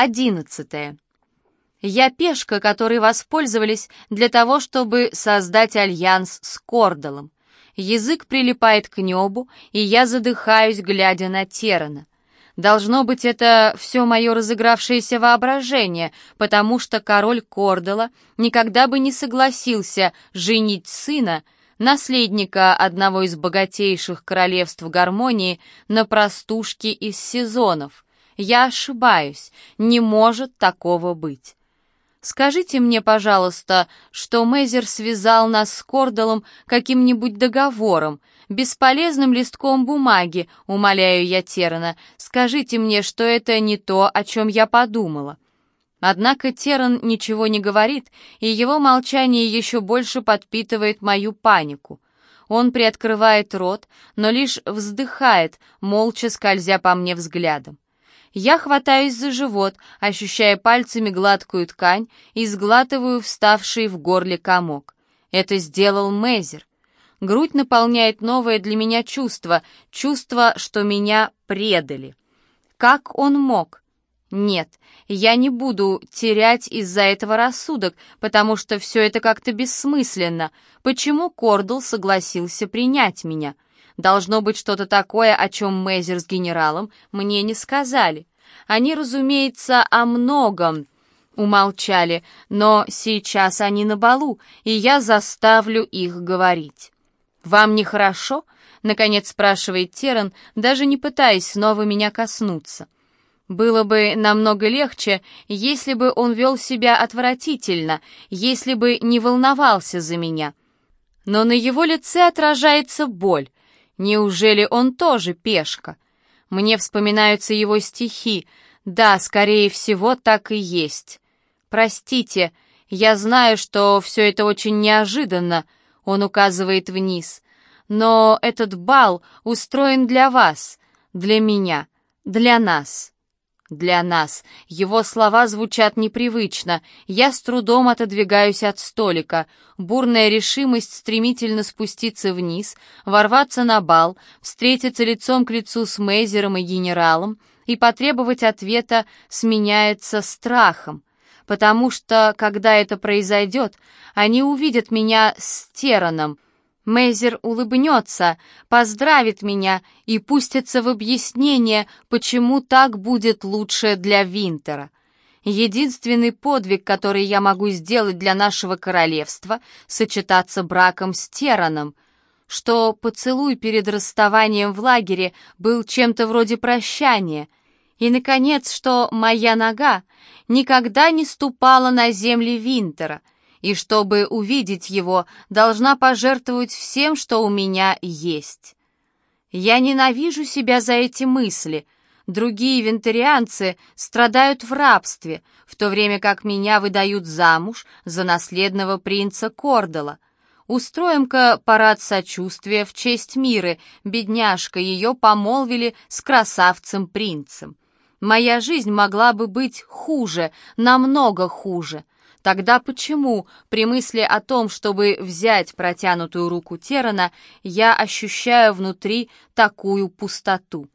Одиннадцатое. Я пешка, которой воспользовались для того, чтобы создать альянс с Кордалом. Язык прилипает к небу, и я задыхаюсь, глядя на Терана. Должно быть, это все мое разыгравшееся воображение, потому что король Кордала никогда бы не согласился женить сына, наследника одного из богатейших королевств гармонии, на простушке из сезонов — я ошибаюсь, не может такого быть. Скажите мне, пожалуйста, что Мейзер связал нас с Кордалом каким-нибудь договором, бесполезным листком бумаги, умоляю я Терана. Скажите мне, что это не то, о чем я подумала. Однако Теран ничего не говорит, и его молчание еще больше подпитывает мою панику. Он приоткрывает рот, но лишь вздыхает, молча скользя по мне взглядом. Я хватаюсь за живот, ощущая пальцами гладкую ткань и сглатываю вставший в горле комок. Это сделал Мейзер. Грудь наполняет новое для меня чувство, чувство, что меня предали. Как он мог? Нет, я не буду терять из-за этого рассудок, потому что все это как-то бессмысленно. Почему Кордл согласился принять меня? — Должно быть что-то такое, о чем Мейзер с генералом мне не сказали. Они, разумеется, о многом умолчали, но сейчас они на балу, и я заставлю их говорить. «Вам нехорошо?» — наконец спрашивает Теран, даже не пытаясь снова меня коснуться. Было бы намного легче, если бы он вел себя отвратительно, если бы не волновался за меня. Но на его лице отражается боль, Неужели он тоже пешка? Мне вспоминаются его стихи. Да, скорее всего, так и есть. Простите, я знаю, что все это очень неожиданно, он указывает вниз. Но этот бал устроен для вас, для меня, для нас. Для нас. Его слова звучат непривычно. Я с трудом отодвигаюсь от столика. Бурная решимость стремительно спуститься вниз, ворваться на бал, встретиться лицом к лицу с Мейзером и генералом и потребовать ответа сменяется страхом. Потому что, когда это произойдет, они увидят меня с Тераном — Мейзер улыбнется, поздравит меня и пустится в объяснение, почему так будет лучше для Винтера. Единственный подвиг, который я могу сделать для нашего королевства, сочетаться браком с Тераном, что поцелуй перед расставанием в лагере был чем-то вроде прощания, и, наконец, что моя нога никогда не ступала на земли Винтера — и чтобы увидеть его, должна пожертвовать всем, что у меня есть. Я ненавижу себя за эти мысли. Другие вентарианцы страдают в рабстве, в то время как меня выдают замуж за наследного принца Кордала. Устроим-ка парад сочувствия в честь Миры, бедняжка, ее помолвили с красавцем-принцем. Моя жизнь могла бы быть хуже, намного хуже. Тогда почему при мысли о том, чтобы взять протянутую руку Терана, я ощущаю внутри такую пустоту?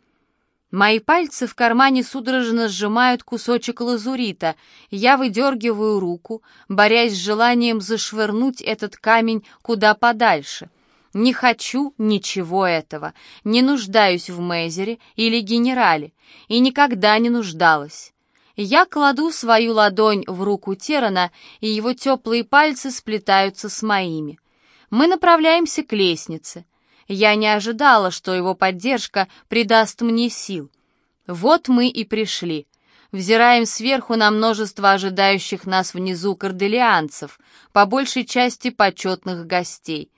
Мои пальцы в кармане судорожно сжимают кусочек лазурита. Я выдергиваю руку, борясь с желанием зашвырнуть этот камень куда подальше. Не хочу ничего этого, не нуждаюсь в Мейзере или генерале, и никогда не нуждалась. Я кладу свою ладонь в руку Терана, и его теплые пальцы сплетаются с моими. Мы направляемся к лестнице. Я не ожидала, что его поддержка придаст мне сил. Вот мы и пришли. Взираем сверху на множество ожидающих нас внизу корделианцев, по большей части почетных гостей.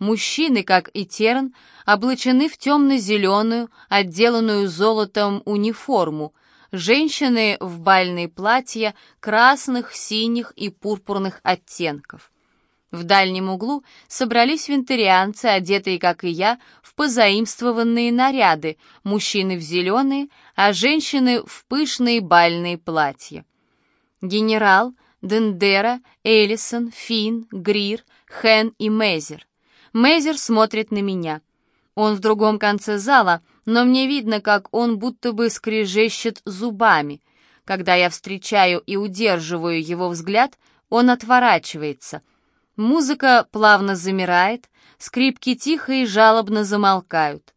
Мужчины, как и Терн, облачены в темно-зеленую, отделанную золотом униформу — женщины в бальные платья красных, синих и пурпурных оттенков. В дальнем углу собрались вентарианцы, одетые, как и я, в позаимствованные наряды, мужчины в зеленые, а женщины в пышные бальные платья. Генерал, Дендера, Эллисон, Финн, Грир, Хен и Мезер. Мезер смотрит на меня. Он в другом конце зала — но мне видно, как он будто бы скрежещет зубами. Когда я встречаю и удерживаю его взгляд, он отворачивается. Музыка плавно замирает, скрипки тихо и жалобно замолкают.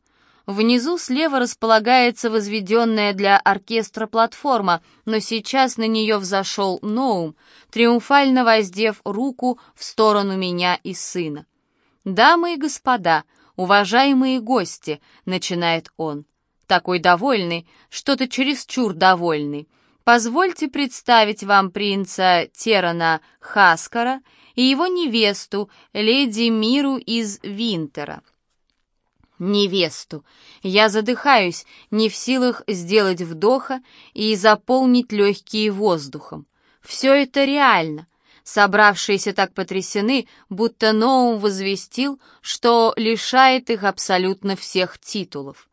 Внизу слева располагается возведенная для оркестра платформа, но сейчас на нее взошел Ноум, триумфально воздев руку в сторону меня и сына. «Дамы и господа, уважаемые гости», — начинает он, такой довольный, что-то чересчур довольный. Позвольте представить вам принца Терана Хаскара и его невесту, леди Миру из Винтера невесту. Я задыхаюсь, не в силах сделать вдоха и заполнить легкие воздухом. Все это реально. Собравшиеся так потрясены, будто Ноум возвестил, что лишает их абсолютно всех титулов.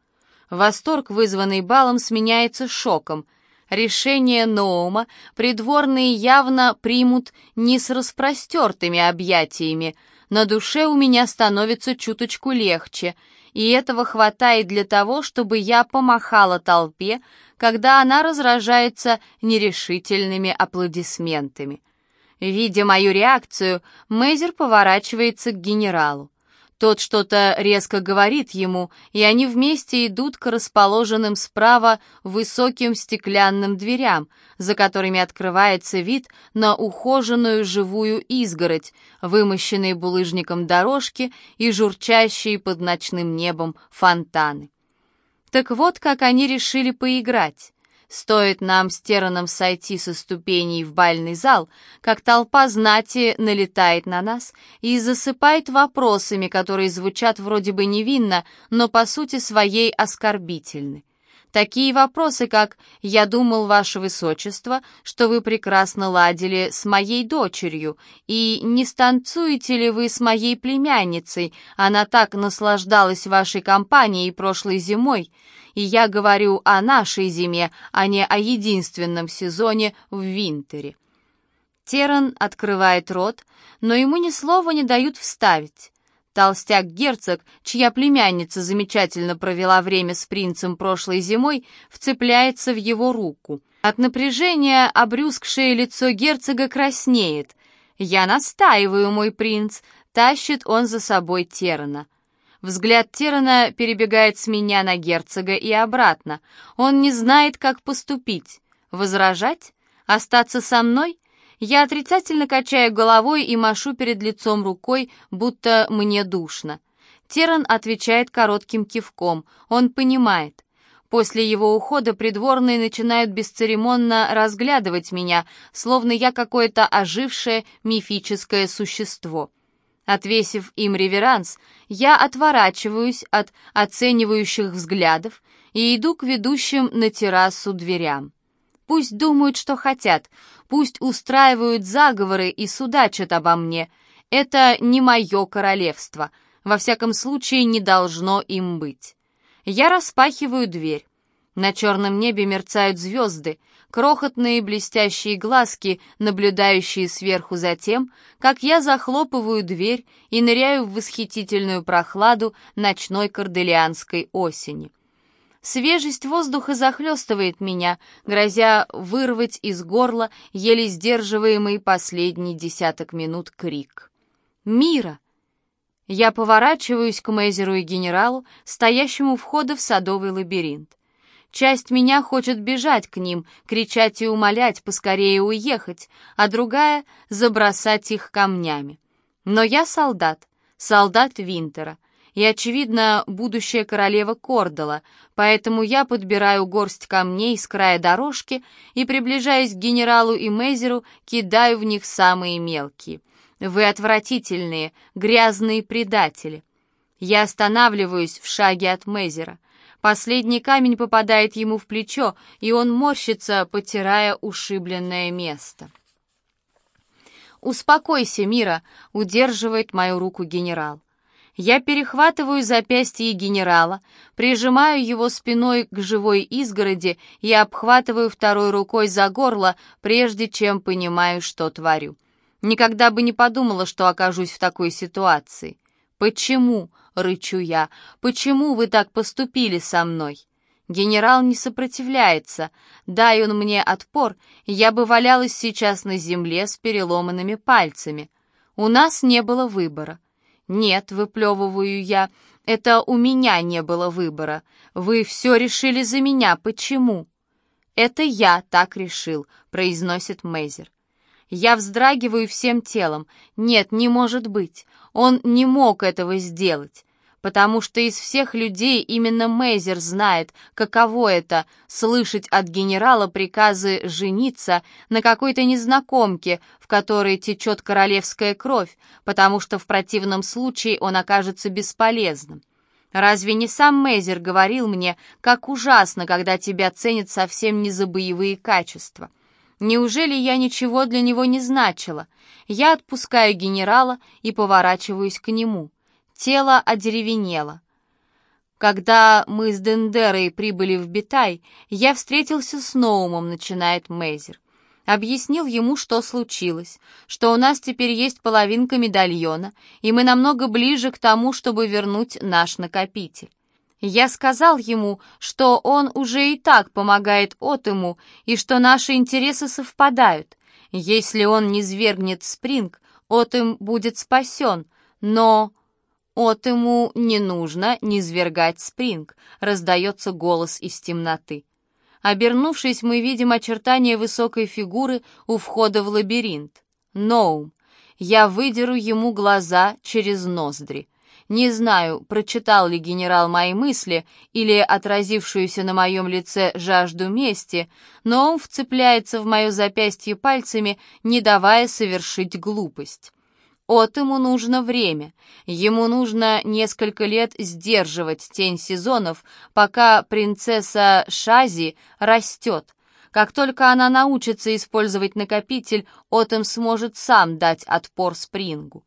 Восторг, вызванный балом, сменяется шоком. Решение Ноума придворные явно примут не с распростертыми объятиями. На душе у меня становится чуточку легче — и этого хватает для того, чтобы я помахала толпе, когда она разражается нерешительными аплодисментами. Видя мою реакцию, Мейзер поворачивается к генералу. Тот что-то резко говорит ему, и они вместе идут к расположенным справа высоким стеклянным дверям, за которыми открывается вид на ухоженную живую изгородь, вымощенные булыжником дорожки и журчащие под ночным небом фонтаны. Так вот, как они решили поиграть. Стоит нам с Тераном сойти со ступеней в бальный зал, как толпа знати налетает на нас и засыпает вопросами, которые звучат вроде бы невинно, но по сути своей оскорбительны. Такие вопросы, как «Я думал, Ваше Высочество, что вы прекрасно ладили с моей дочерью, и не станцуете ли вы с моей племянницей? Она так наслаждалась вашей компанией прошлой зимой». И я говорю о нашей зиме, а не о единственном сезоне в Винтере. Теран открывает рот, но ему ни слова не дают вставить. Толстяк-герцог, чья племянница замечательно провела время с принцем прошлой зимой, вцепляется в его руку. От напряжения обрюзгшее лицо герцога краснеет. «Я настаиваю, мой принц», — тащит он за собой Терна. Взгляд Терна перебегает с меня на герцога и обратно. Он не знает, как поступить. Возражать? Остаться со мной? Я отрицательно качаю головой и машу перед лицом рукой, будто мне душно. Теран отвечает коротким кивком. Он понимает. После его ухода придворные начинают бесцеремонно разглядывать меня, словно я какое-то ожившее мифическое существо. Отвесив им реверанс, я отворачиваюсь от оценивающих взглядов и иду к ведущим на террасу дверям. Пусть думают, что хотят, пусть устраивают заговоры и судачат обо мне. Это не мое королевство, во всяком случае не должно им быть. Я распахиваю дверь. На черном небе мерцают звезды, крохотные блестящие глазки, наблюдающие сверху за тем, как я захлопываю дверь и ныряю в восхитительную прохладу ночной корделианской осени. Свежесть воздуха захлестывает меня, грозя вырвать из горла еле сдерживаемый последний десяток минут крик. «Мира!» Я поворачиваюсь к Мейзеру и генералу, стоящему у входа в садовый лабиринт. Часть меня хочет бежать к ним, кричать и умолять поскорее уехать, а другая — забросать их камнями. Но я солдат, солдат Винтера — и, очевидно, будущая королева Кордала, поэтому я подбираю горсть камней с края дорожки и, приближаясь к генералу и Мейзеру, кидаю в них самые мелкие. Вы отвратительные, грязные предатели. Я останавливаюсь в шаге от Мейзера. Последний камень попадает ему в плечо, и он морщится, потирая ушибленное место. «Успокойся, Мира», — удерживает мою руку генерал. Я перехватываю запястье генерала, прижимаю его спиной к живой изгороди и обхватываю второй рукой за горло, прежде чем понимаю, что творю. Никогда бы не подумала, что окажусь в такой ситуации. «Почему?» — рычу я. «Почему вы так поступили со мной?» Генерал не сопротивляется. Дай он мне отпор, я бы валялась сейчас на земле с переломанными пальцами. У нас не было выбора. Нет, выплевываю я, это у меня не было выбора. Вы все решили за меня. Почему? Это я так решил, произносит Мейзер. Я вздрагиваю всем телом. Нет, не может быть. Он не мог этого сделать потому что из всех людей именно Мейзер знает, каково это — слышать от генерала приказы жениться на какой-то незнакомке, в которой течет королевская кровь, потому что в противном случае он окажется бесполезным. Разве не сам Мейзер говорил мне, как ужасно, когда тебя ценят совсем не за боевые качества? Неужели я ничего для него не значила? Я отпускаю генерала и поворачиваюсь к нему. Тело одеревенело. Когда мы с Дендерой прибыли в Битай, я встретился с Ноумом, начинает Мейзер. Объяснил ему, что случилось, что у нас теперь есть половинка медальона, и мы намного ближе к тому, чтобы вернуть наш накопитель. Я сказал ему, что он уже и так помогает Отему, и что наши интересы совпадают. Если он не свергнет Спринг, Отем будет спасен, но «От ему не нужно низвергать спринг», — раздается голос из темноты. Обернувшись, мы видим очертания высокой фигуры у входа в лабиринт. Ноум. Я выдеру ему глаза через ноздри. Не знаю, прочитал ли генерал мои мысли или отразившуюся на моем лице жажду мести, но он вцепляется в мое запястье пальцами, не давая совершить глупость. От ему нужно время. Ему нужно несколько лет сдерживать тень сезонов, пока принцесса Шази растет. Как только она научится использовать накопитель, Отом сможет сам дать отпор Спрингу.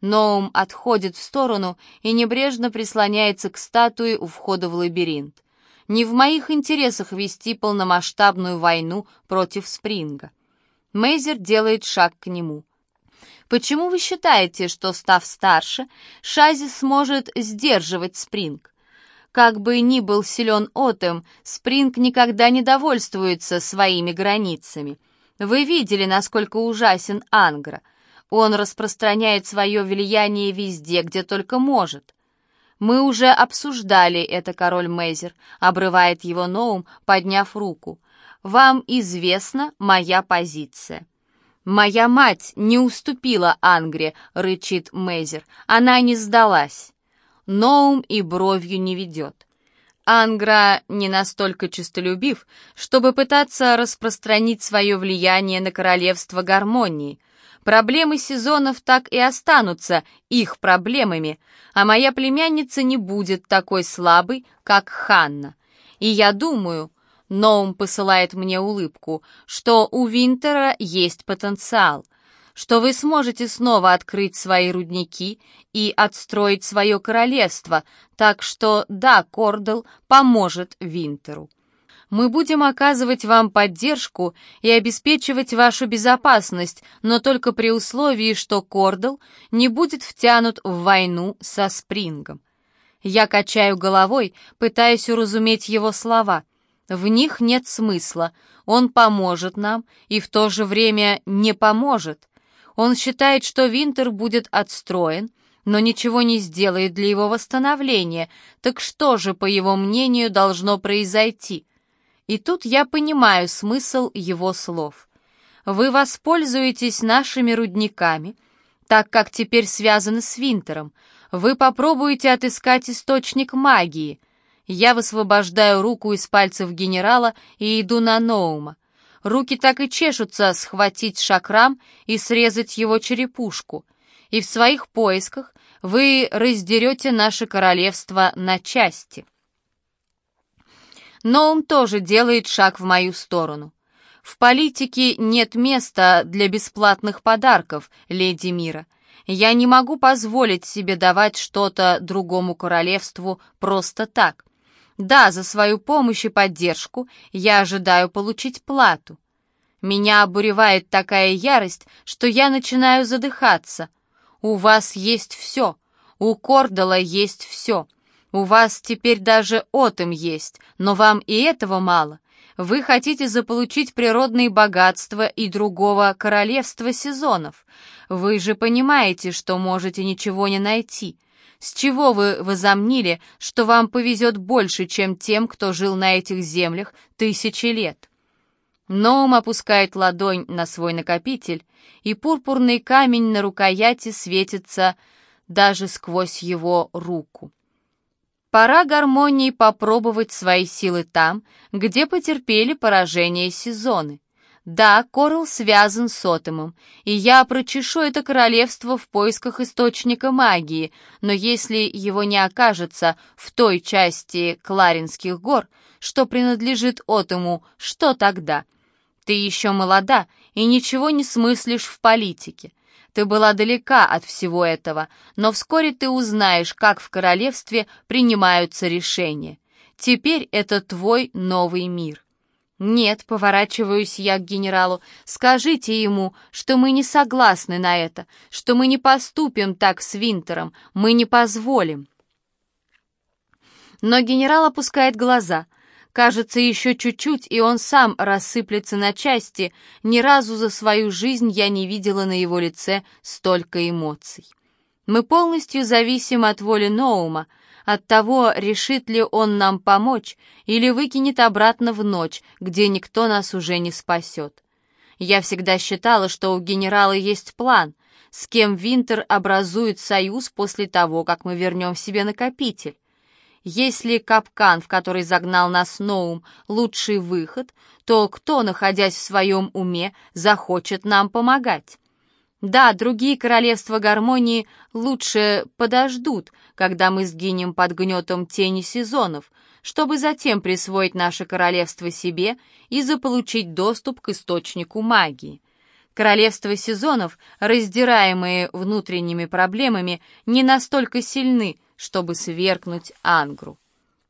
Ноум отходит в сторону и небрежно прислоняется к статуе у входа в лабиринт. Не в моих интересах вести полномасштабную войну против Спринга. Мейзер делает шаг к нему — Почему вы считаете, что, став старше, Шази сможет сдерживать Спринг? Как бы ни был силен Отем, Спринг никогда не довольствуется своими границами. Вы видели, насколько ужасен Ангра. Он распространяет свое влияние везде, где только может. Мы уже обсуждали это, король Мейзер, обрывает его Ноум, подняв руку. Вам известна моя позиция. «Моя мать не уступила Ангре», — рычит Мейзер. «Она не сдалась». Ноум и бровью не ведет. Ангра не настолько честолюбив, чтобы пытаться распространить свое влияние на королевство гармонии. Проблемы сезонов так и останутся их проблемами, а моя племянница не будет такой слабой, как Ханна. И я думаю, Ноум посылает мне улыбку, что у Винтера есть потенциал, что вы сможете снова открыть свои рудники и отстроить свое королевство, так что да, Кордел поможет Винтеру. Мы будем оказывать вам поддержку и обеспечивать вашу безопасность, но только при условии, что Кордел не будет втянут в войну со Спрингом. Я качаю головой, пытаясь уразуметь его слова — в них нет смысла. Он поможет нам и в то же время не поможет. Он считает, что Винтер будет отстроен, но ничего не сделает для его восстановления. Так что же, по его мнению, должно произойти? И тут я понимаю смысл его слов. Вы воспользуетесь нашими рудниками, так как теперь связаны с Винтером. Вы попробуете отыскать источник магии — я высвобождаю руку из пальцев генерала и иду на Ноума. Руки так и чешутся схватить шакрам и срезать его черепушку. И в своих поисках вы раздерете наше королевство на части. Ноум тоже делает шаг в мою сторону. В политике нет места для бесплатных подарков, леди Мира. Я не могу позволить себе давать что-то другому королевству просто так. Да, за свою помощь и поддержку я ожидаю получить плату. Меня обуревает такая ярость, что я начинаю задыхаться. У вас есть все, у Кордала есть все. У вас теперь даже отом есть, но вам и этого мало. Вы хотите заполучить природные богатства и другого королевства сезонов. Вы же понимаете, что можете ничего не найти. С чего вы возомнили, что вам повезет больше, чем тем, кто жил на этих землях тысячи лет? Ноум опускает ладонь на свой накопитель, и пурпурный камень на рукояти светится даже сквозь его руку. Пора гармонии попробовать свои силы там, где потерпели поражение сезоны. Да, Корл связан с Отомом, и я прочешу это королевство в поисках источника магии, но если его не окажется в той части Кларинских гор, что принадлежит Отому, что тогда? Ты еще молода и ничего не смыслишь в политике. Ты была далека от всего этого, но вскоре ты узнаешь, как в королевстве принимаются решения. Теперь это твой новый мир. Нет, поворачиваюсь я к генералу, скажите ему, что мы не согласны на это, что мы не поступим так с Винтером, мы не позволим. Но генерал опускает глаза — Кажется, еще чуть-чуть, и он сам рассыплется на части. Ни разу за свою жизнь я не видела на его лице столько эмоций. Мы полностью зависим от воли Ноума, от того, решит ли он нам помочь или выкинет обратно в ночь, где никто нас уже не спасет. Я всегда считала, что у генерала есть план, с кем Винтер образует союз после того, как мы вернем себе накопитель. Если капкан, в который загнал нас Ноум, лучший выход, то кто, находясь в своем уме, захочет нам помогать? Да, другие королевства гармонии лучше подождут, когда мы сгинем под гнетом тени сезонов, чтобы затем присвоить наше королевство себе и заполучить доступ к источнику магии. Королевства сезонов, раздираемые внутренними проблемами, не настолько сильны, чтобы свергнуть Ангру.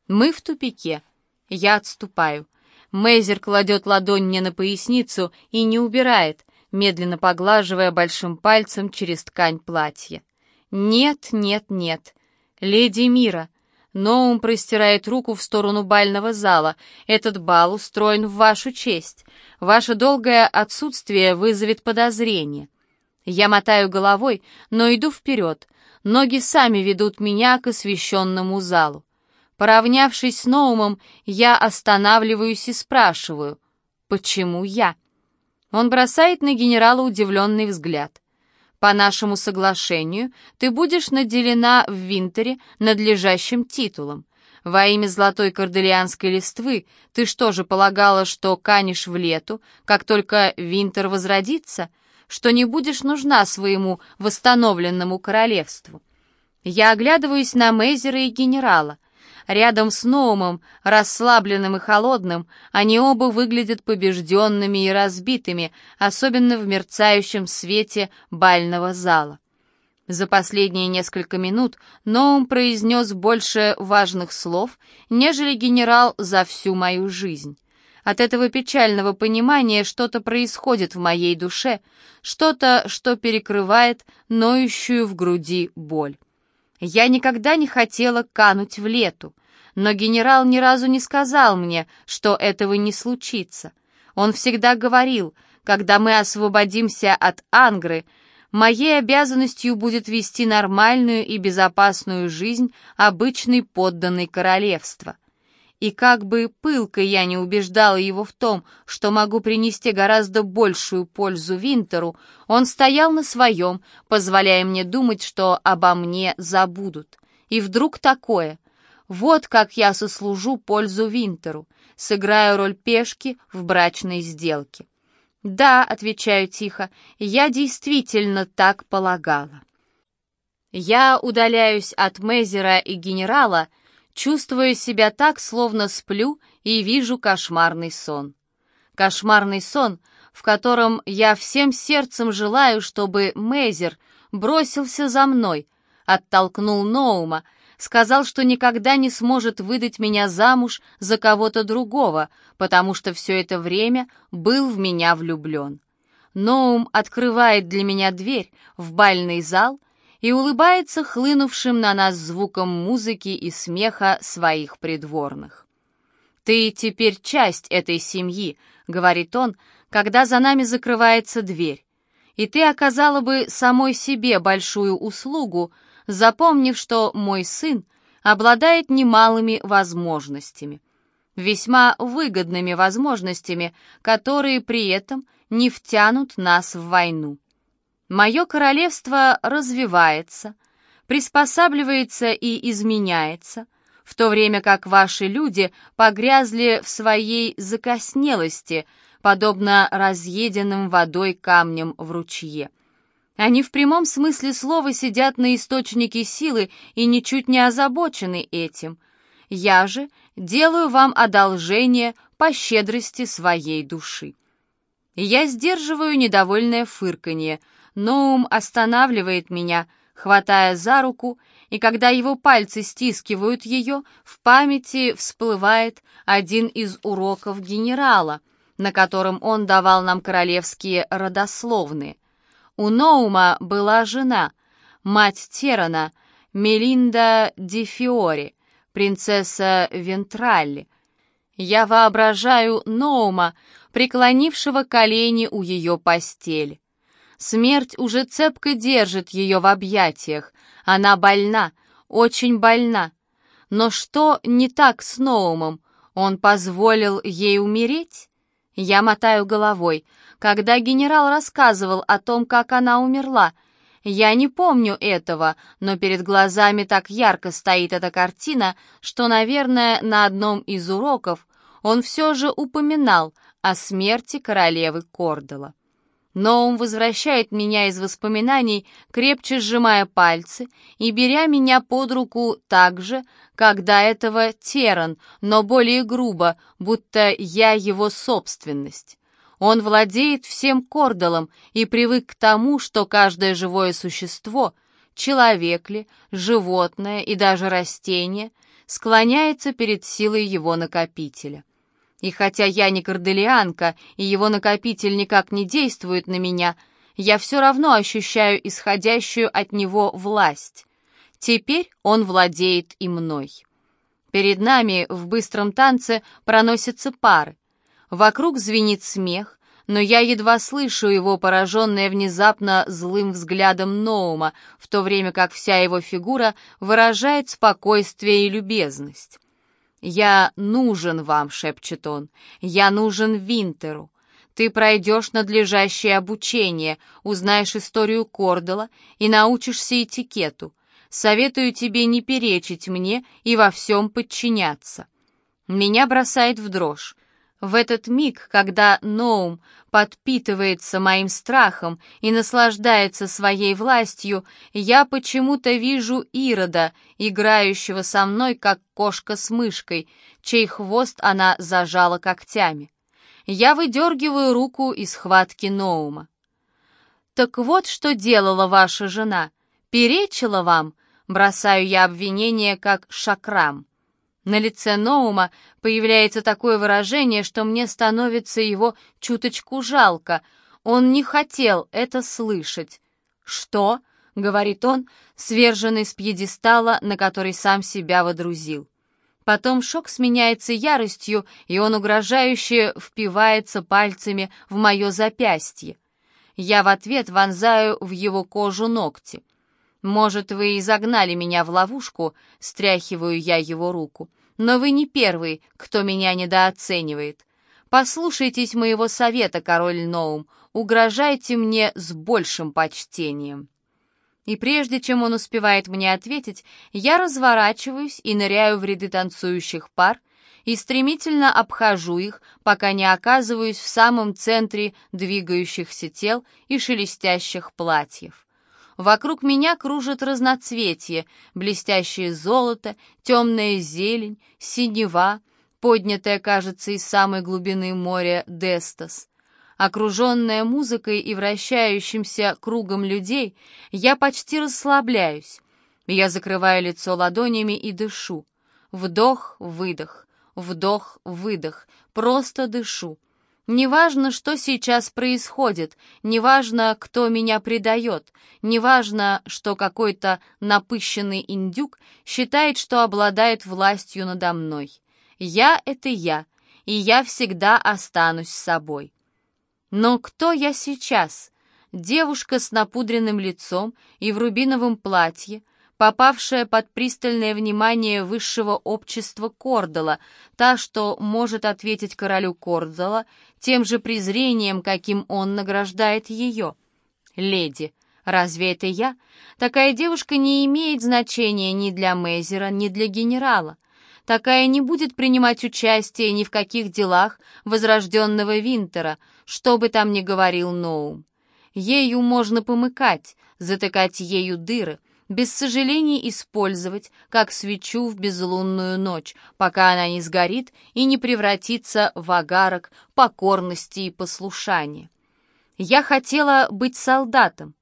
Мы в тупике. Я отступаю. Мейзер кладет ладонь мне на поясницу и не убирает, медленно поглаживая большим пальцем через ткань платья. «Нет, нет, нет. Леди Мира». Ноум простирает руку в сторону бального зала. «Этот бал устроен в вашу честь. Ваше долгое отсутствие вызовет подозрение». Я мотаю головой, но иду вперед. Ноги сами ведут меня к освещенному залу. Поравнявшись с Ноумом, я останавливаюсь и спрашиваю, почему я? Он бросает на генерала удивленный взгляд. По нашему соглашению ты будешь наделена в Винтере надлежащим титулом. Во имя золотой корделианской листвы ты что же полагала, что канешь в лету, как только Винтер возродится — что не будешь нужна своему восстановленному королевству. Я оглядываюсь на Мейзера и генерала. Рядом с Ноумом, расслабленным и холодным, они оба выглядят побежденными и разбитыми, особенно в мерцающем свете бального зала. За последние несколько минут Ноум произнес больше важных слов, нежели генерал за всю мою жизнь. От этого печального понимания что-то происходит в моей душе, что-то, что перекрывает ноющую в груди боль. Я никогда не хотела кануть в лету, но генерал ни разу не сказал мне, что этого не случится. Он всегда говорил, когда мы освободимся от Ангры, моей обязанностью будет вести нормальную и безопасную жизнь обычной подданной королевства. И как бы пылко я не убеждала его в том, что могу принести гораздо большую пользу Винтеру, он стоял на своем, позволяя мне думать, что обо мне забудут. И вдруг такое. Вот как я сослужу пользу Винтеру, сыграю роль пешки в брачной сделке. «Да», — отвечаю тихо, — «я действительно так полагала». Я удаляюсь от Мезера и генерала, — чувствуя себя так, словно сплю и вижу кошмарный сон. Кошмарный сон, в котором я всем сердцем желаю, чтобы Мейзер бросился за мной, оттолкнул Ноума, сказал, что никогда не сможет выдать меня замуж за кого-то другого, потому что все это время был в меня влюблен. Ноум открывает для меня дверь в бальный зал — и улыбается хлынувшим на нас звуком музыки и смеха своих придворных. «Ты теперь часть этой семьи», — говорит он, когда за нами закрывается дверь. «И ты оказала бы самой себе большую услугу, запомнив, что мой сын обладает немалыми возможностями, весьма выгодными возможностями, которые при этом не втянут нас в войну. Мое королевство развивается, приспосабливается и изменяется, в то время как ваши люди погрязли в своей закоснелости, подобно разъеденным водой камням в ручье. Они в прямом смысле слова сидят на источнике силы и ничуть не озабочены этим. Я же делаю вам одолжение по щедрости своей души. Я сдерживаю недовольное фырканье, но ум останавливает меня, хватая за руку, и когда его пальцы стискивают ее, в памяти всплывает один из уроков генерала, на котором он давал нам королевские родословные. У Ноума была жена, мать Терана, Мелинда Ди Фиори, принцесса Вентралли. Я воображаю Ноума, преклонившего колени у ее постели. Смерть уже цепко держит ее в объятиях. Она больна, очень больна. Но что не так с Ноумом? Он позволил ей умереть? Я мотаю головой. Когда генерал рассказывал о том, как она умерла, я не помню этого, но перед глазами так ярко стоит эта картина, что, наверное, на одном из уроков он все же упоминал о смерти королевы Кордела. Но он возвращает меня из воспоминаний, крепче сжимая пальцы и беря меня под руку так же, как до этого Теран, но более грубо, будто я его собственность. Он владеет всем кордалом и привык к тому, что каждое живое существо, человек ли, животное и даже растение, склоняется перед силой его накопителя. И хотя я не корделианка, и его накопитель никак не действует на меня, я все равно ощущаю исходящую от него власть. Теперь он владеет и мной. Перед нами в быстром танце проносятся пары. Вокруг звенит смех, но я едва слышу его, пораженное внезапно злым взглядом Ноума, в то время как вся его фигура выражает спокойствие и любезность. «Я нужен вам», — шепчет он, — «я нужен Винтеру. Ты пройдешь надлежащее обучение, узнаешь историю Кордела и научишься этикету. Советую тебе не перечить мне и во всем подчиняться». Меня бросает в дрожь. В этот миг, когда Ноум подпитывается моим страхом и наслаждается своей властью, я почему-то вижу Ирода, играющего со мной, как кошка с мышкой, чей хвост она зажала когтями. Я выдергиваю руку из хватки Ноума. «Так вот, что делала ваша жена. Перечила вам?» Бросаю я обвинение, как шакрам. На лице Ноума появляется такое выражение, что мне становится его чуточку жалко. Он не хотел это слышать. «Что?» — говорит он, сверженный с пьедестала, на который сам себя водрузил. Потом шок сменяется яростью, и он угрожающе впивается пальцами в мое запястье. Я в ответ вонзаю в его кожу ногти. «Может, вы и загнали меня в ловушку?» — стряхиваю я его руку. «Но вы не первый, кто меня недооценивает. Послушайтесь моего совета, король Ноум, угрожайте мне с большим почтением». И прежде чем он успевает мне ответить, я разворачиваюсь и ныряю в ряды танцующих пар и стремительно обхожу их, пока не оказываюсь в самом центре двигающихся тел и шелестящих платьев. Вокруг меня кружат разноцветие, блестящее золото, темная зелень, синева, поднятая, кажется, из самой глубины моря Дестас. Окруженная музыкой и вращающимся кругом людей, я почти расслабляюсь. Я закрываю лицо ладонями и дышу. Вдох, выдох, вдох, выдох, просто дышу. Неважно, что сейчас происходит, неважно, кто меня предает, неважно, что какой-то напыщенный индюк считает, что обладает властью надо мной. Я — это я, и я всегда останусь собой. Но кто я сейчас? Девушка с напудренным лицом и в рубиновом платье, попавшая под пристальное внимание высшего общества Кордала, та, что может ответить королю Кордала тем же презрением, каким он награждает ее. Леди, разве это я? Такая девушка не имеет значения ни для Мейзера, ни для генерала. Такая не будет принимать участие ни в каких делах возрожденного Винтера, что бы там ни говорил Ноум. Ею можно помыкать, затыкать ею дыры — без сожалений использовать, как свечу в безлунную ночь, пока она не сгорит и не превратится в агарок покорности и послушания. Я хотела быть солдатом,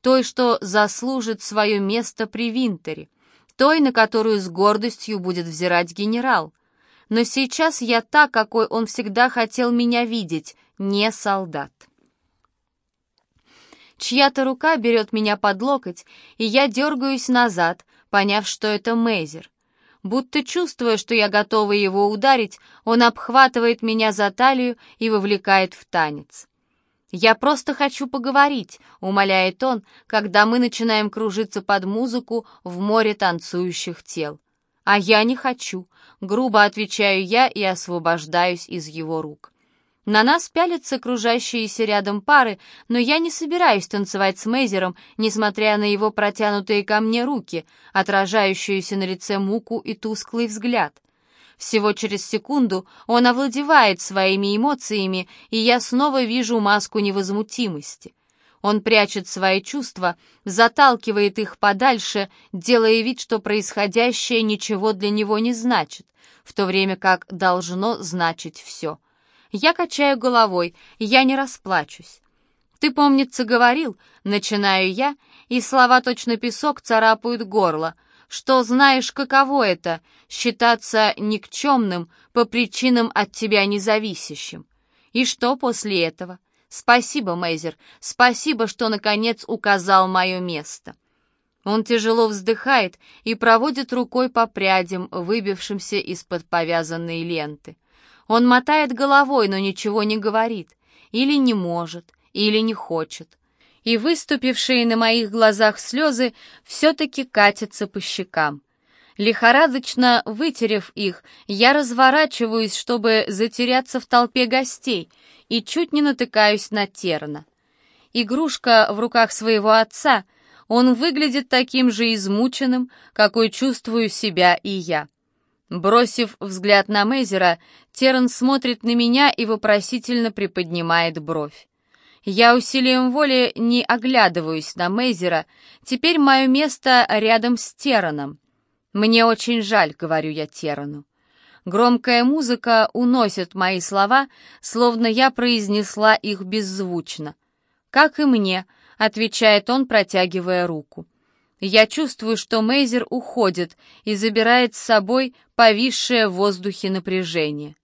той, что заслужит свое место при Винтере, той, на которую с гордостью будет взирать генерал. Но сейчас я та, какой он всегда хотел меня видеть, не солдат. Чья-то рука берет меня под локоть, и я дергаюсь назад, поняв, что это Мейзер. Будто чувствуя, что я готова его ударить, он обхватывает меня за талию и вовлекает в танец. «Я просто хочу поговорить», — умоляет он, когда мы начинаем кружиться под музыку в море танцующих тел. «А я не хочу», — грубо отвечаю я и освобождаюсь из его рук. На нас пялятся кружащиеся рядом пары, но я не собираюсь танцевать с Мейзером, несмотря на его протянутые ко мне руки, отражающуюся на лице муку и тусклый взгляд. Всего через секунду он овладевает своими эмоциями, и я снова вижу маску невозмутимости. Он прячет свои чувства, заталкивает их подальше, делая вид, что происходящее ничего для него не значит, в то время как должно значить все — я качаю головой, я не расплачусь. Ты, помнится, говорил, начинаю я, и слова точно песок царапают горло, что знаешь, каково это — считаться никчемным по причинам от тебя независящим. И что после этого? Спасибо, Мейзер, спасибо, что, наконец, указал мое место. Он тяжело вздыхает и проводит рукой по прядям, выбившимся из-под повязанной ленты. Он мотает головой, но ничего не говорит. Или не может, или не хочет. И выступившие на моих глазах слезы все-таки катятся по щекам. Лихорадочно вытерев их, я разворачиваюсь, чтобы затеряться в толпе гостей, и чуть не натыкаюсь на Терна. Игрушка в руках своего отца, он выглядит таким же измученным, какой чувствую себя и я. Бросив взгляд на Мейзера, Терн смотрит на меня и вопросительно приподнимает бровь. Я усилием воли не оглядываюсь на Мейзера, теперь мое место рядом с Тераном. «Мне очень жаль», — говорю я Терану. Громкая музыка уносит мои слова, словно я произнесла их беззвучно. «Как и мне», — отвечает он, протягивая руку. Я чувствую, что Мейзер уходит и забирает с собой повисшее в воздухе напряжение.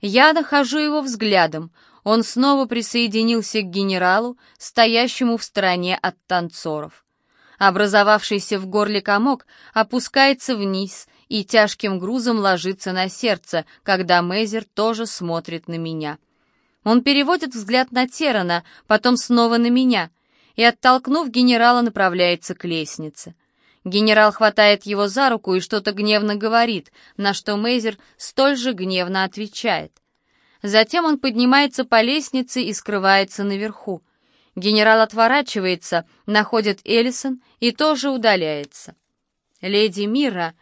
Я нахожу его взглядом. Он снова присоединился к генералу, стоящему в стороне от танцоров. Образовавшийся в горле комок опускается вниз и тяжким грузом ложится на сердце, когда Мейзер тоже смотрит на меня. Он переводит взгляд на Терана, потом снова на меня — и, оттолкнув генерала, направляется к лестнице. Генерал хватает его за руку и что-то гневно говорит, на что Мейзер столь же гневно отвечает. Затем он поднимается по лестнице и скрывается наверху. Генерал отворачивается, находит Эллисон и тоже удаляется. Леди Мира...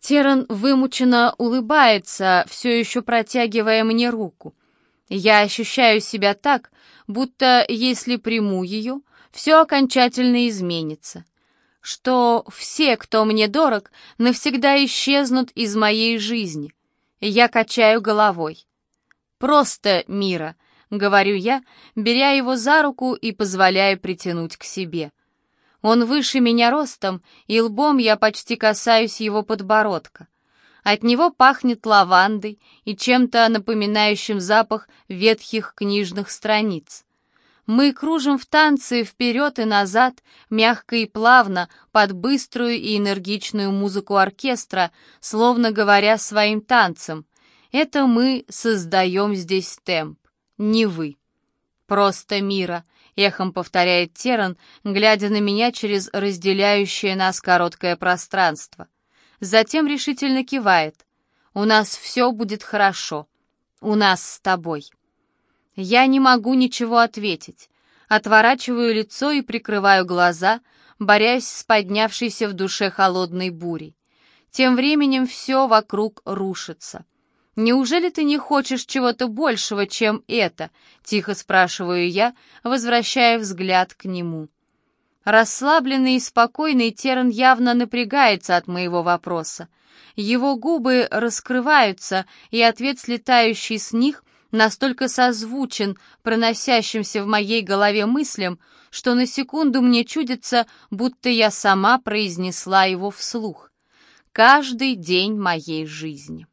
Теран вымученно улыбается, все еще протягивая мне руку. Я ощущаю себя так, будто если приму ее, все окончательно изменится. Что все, кто мне дорог, навсегда исчезнут из моей жизни. Я качаю головой. «Просто мира», — говорю я, беря его за руку и позволяя притянуть к себе. Он выше меня ростом, и лбом я почти касаюсь его подбородка. От него пахнет лавандой и чем-то напоминающим запах ветхих книжных страниц. Мы кружим в танце вперед и назад, мягко и плавно, под быструю и энергичную музыку оркестра, словно говоря своим танцем. Это мы создаем здесь темп, не вы. Просто мира, эхом повторяет Теран, глядя на меня через разделяющее нас короткое пространство. Затем решительно кивает. «У нас все будет хорошо. У нас с тобой». Я не могу ничего ответить. Отворачиваю лицо и прикрываю глаза, борясь с поднявшейся в душе холодной бурей. Тем временем все вокруг рушится. «Неужели ты не хочешь чего-то большего, чем это?» — тихо спрашиваю я, возвращая взгляд к нему. Расслабленный и спокойный Терн явно напрягается от моего вопроса. Его губы раскрываются, и ответ, слетающий с них, настолько созвучен проносящимся в моей голове мыслям, что на секунду мне чудится, будто я сама произнесла его вслух. «Каждый день моей жизни».